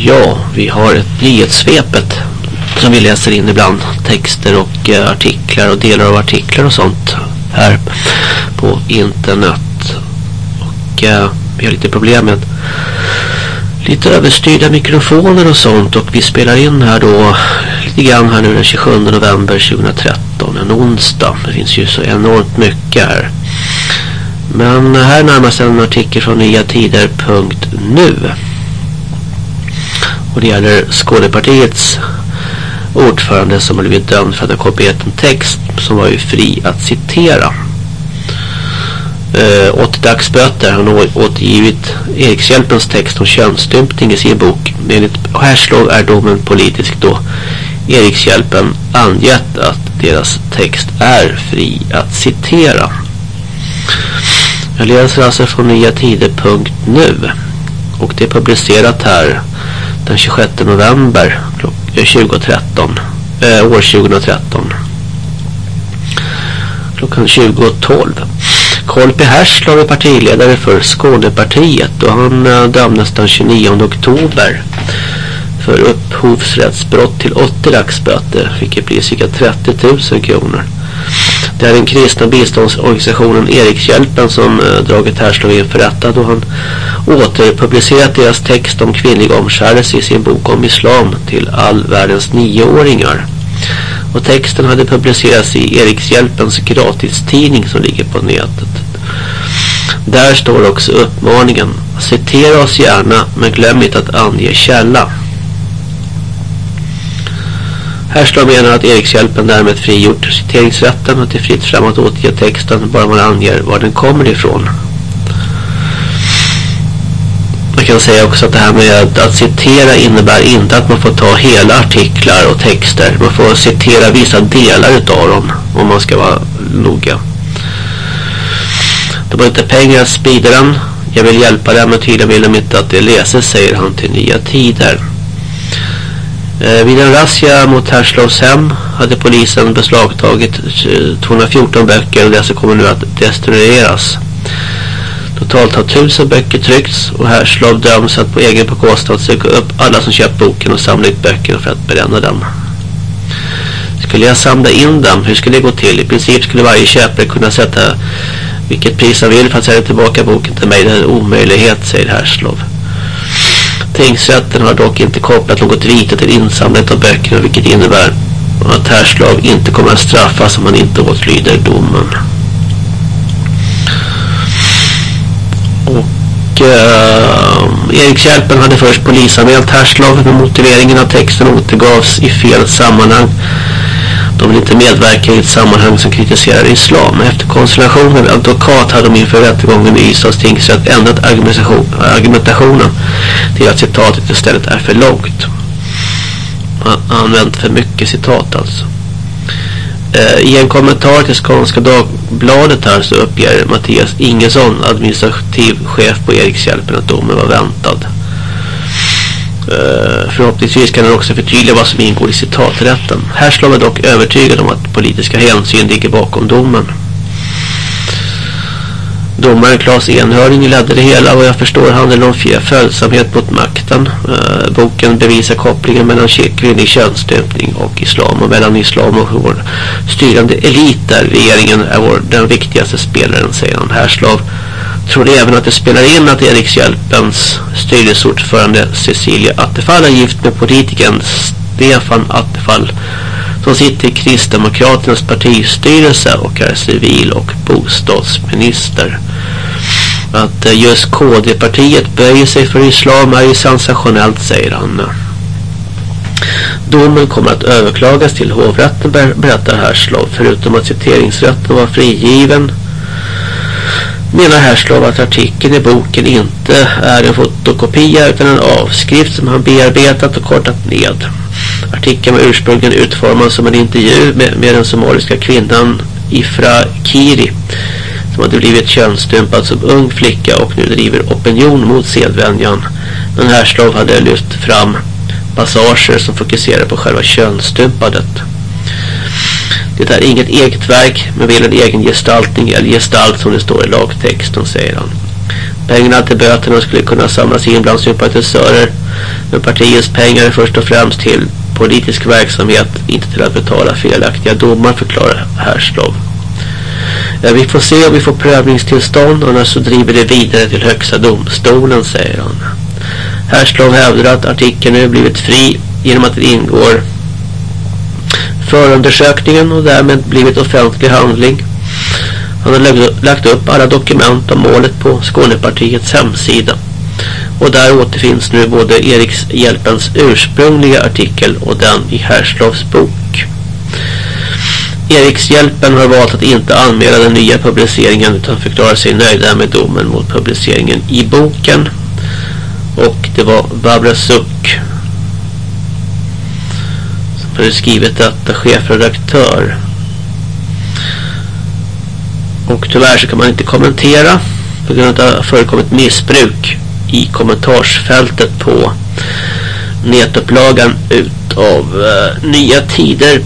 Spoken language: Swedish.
Ja, vi har ett nyhetssvepet som vi läser in ibland. Texter och eh, artiklar och delar av artiklar och sånt här på internet. Och eh, vi har lite problem med lite överstyrda mikrofoner och sånt och vi spelar in här då lite grann här nu den 27 november 2013 en onsdag. Det finns ju så enormt mycket här. Men här närmar sig en artikel från nyatider.nu och det gäller Skådepartiets ordförande som har blivit dömd för att ha kopierat en text som var ju fri att citera. Eh, åt dagsböter. Han har återgivit Erikshjälpens text om könsstympning i sin bok. Enligt Härslov är domen politisk då Erikshjälpen angett att deras text är fri att citera. Jag läser alltså från nya tider.nu och det är publicerat här den 26 november 2013 eh, eh, år 2013 klockan 20.12 Kolpi Herslov är partiledare för Skånepartiet och han eh, dömdes den 29 oktober för upphovsrättsbrott till 80 dagsböter vilket blir cirka 30 000 kronor. Det är den kristna biståndsorganisationen Erikshjälpen som eh, dragit Härslov inför rätta då han återpublicerat deras text om kvinnlig omskärelse i sin bok om islam till all världens nioåringar. Och texten hade publicerats i Erikshjälpens gratistidning som ligger på nätet. Där står också uppmaningen Citera oss gärna men glöm inte att ange källa. Härstad menar att Erikshjälpen därmed frigjort citeringsrätten och till fritt fram att återge texten bara man anger var den kommer ifrån. Man kan säga också att det här med att citera innebär inte att man får ta hela artiklar och texter. Man får citera vissa delar av dem om man ska vara noga. De har inte pengar att sprida den. Jag vill hjälpa dem men tydligen vill de inte att det läses säger han till Nya Tider. Eh, vid en razzia mot Herslows hem hade polisen beslagtagit eh, 214 böcker och dessa kommer nu att destrueras. Totalt har tusen böcker tryckts och Herslov döms att på egen bekostnad söka upp alla som köpt boken och samla ut böckerna för att bränna dem. Skulle jag samla in dem, hur skulle det gå till? I princip skulle varje köpare kunna sätta vilket pris han vill för att sälja tillbaka boken till mig. Det är en omöjlighet, säger Herslov. Tingsrätten har dock inte kopplat något vite till insamlandet av böckerna vilket innebär att Herslov inte kommer att straffas om han inte åtlyder domen. Och eh, Erikshjälpen hade först polisanmält Herslov med motiveringen att texten återgavs i fel sammanhang. De vill inte medverka i ett sammanhang som kritiserar islam. Efter konstellationen med advokat hade de inför rättegången i Ystads tingsrätt ändrat argumentationen till att citatet istället är för långt. Man använt för mycket citat alltså. Eh, I en kommentar till Skånska Dagbladet här så uppger Mattias Ingesson, administrativ chef på Erikshjälpen, att domen var väntad. Eh, förhoppningsvis kan han också förtydliga vad som ingår i citaträtten. Här slår man dock övertygad om att politiska hänsyn ligger bakom domen. Domaren Claes Enhörning ledde det hela och jag förstår handlar om följsamhet mot makten. Eh, boken bevisar kopplingen mellan kvinnlig könsstympning och islam och mellan islam och vår styrande elit där regeringen är vår, den viktigaste spelaren, säger han. Härslav tror även att det spelar in att Erikshjälpens styrelseordförande Cecilia Attefall är gift med politikern Stefan Attefall som sitter i Kristdemokraternas partistyrelse och är civil- och bostadsminister. Att eh, just KD-partiet böjer sig för islam är ju sensationellt, säger han. Domen kommer att överklagas till hovrätten, berättar Herslov, Förutom att citeringsrätten var frigiven menar Herslov att artikeln i boken inte är en fotokopia utan en avskrift som han bearbetat och kortat ned. Artikeln var ursprungligen utformad som en intervju med, med den somaliska kvinnan Ifra Kiri som hade blivit könsstympad som ung flicka och nu driver opinion mot sedvänjan. Men Härslov hade lyft fram passager som fokuserar på själva könsstympandet. Det är inget eget verk men väl en egen gestaltning eller gestalt som det står i lagtexten säger han. Pengarna till böterna skulle kunna samlas in bland sympatisörer Men partiets pengar är först och främst till politisk verksamhet, inte till att betala felaktiga domar, förklarar Härslov. Vi får se om vi får prövningstillstånd, annars så driver det vidare till högsta domstolen, säger han. Härslov hävdar att artikeln nu blivit fri genom att det ingår förundersökningen och därmed blivit offentlig handling. Han har lagt upp alla dokument om målet på Skånepartiets hemsida. Och där återfinns nu både Erikshjälpens ursprungliga artikel och den i Herslows bok. Erikshjälpen har valt att inte anmäla den nya publiceringen utan förklarar sig nöjda med domen mot publiceringen i boken. Och det var Barbara Suck som hade skrivit detta chefredaktör. Och tyvärr så kan man inte kommentera på grund av att det har förekommit missbruk i kommentarsfältet på nätupplagan utav eh, nyatider.nu